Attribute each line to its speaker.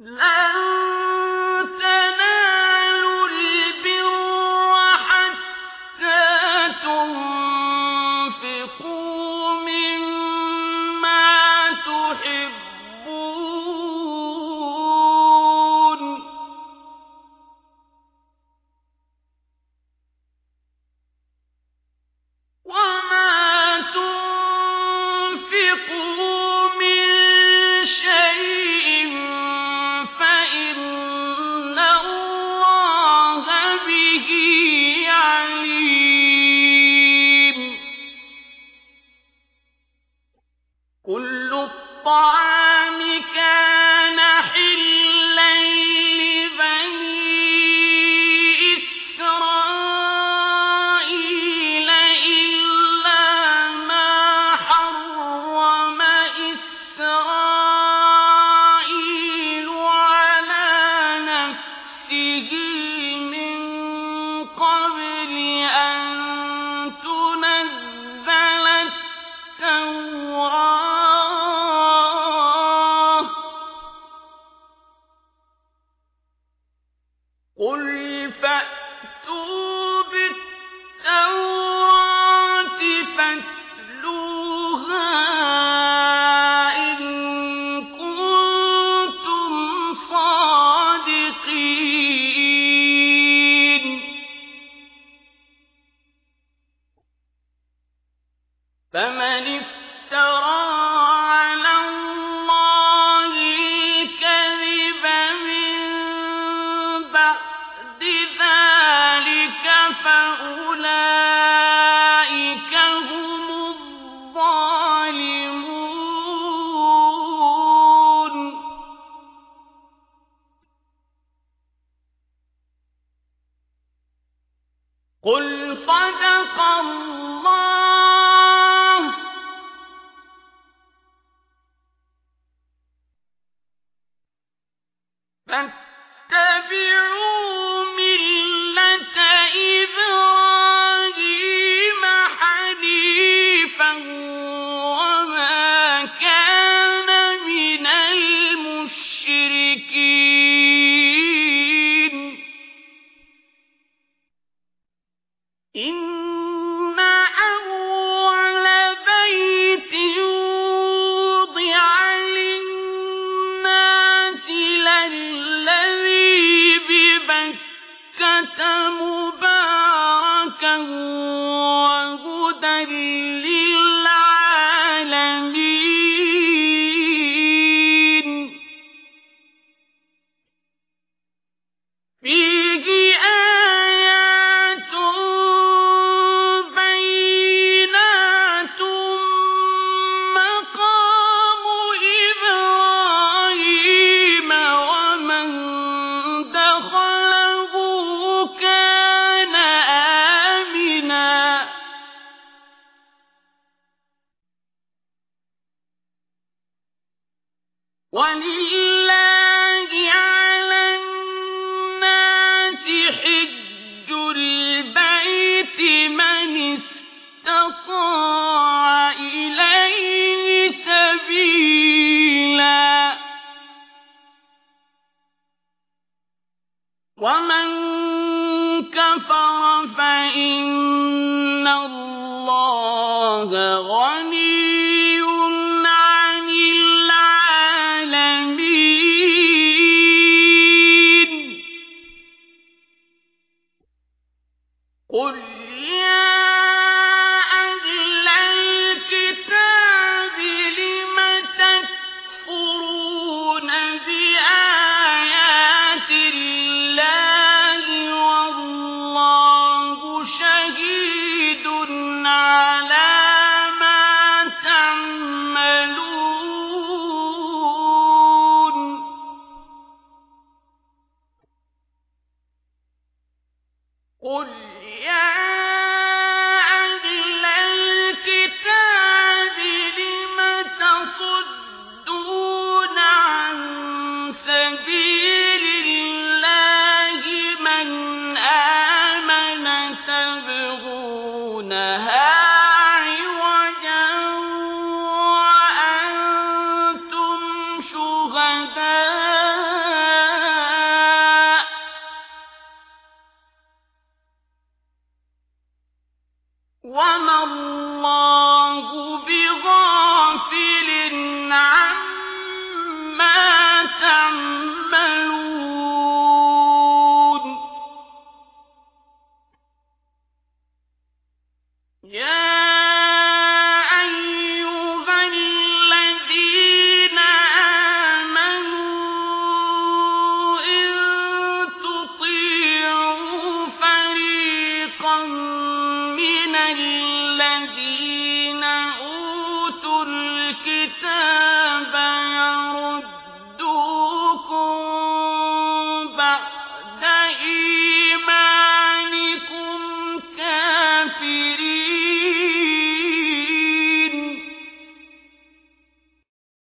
Speaker 1: La قل فأتوا بالتوراة فاتلوها إن كنتم صادقين فمن افترى قل صدق الله. فاتبعوا إن أول بيت يوضع للناس للذي ببكة الله غني عن العالمين قل يا وَأَوْرَثْنَا بعض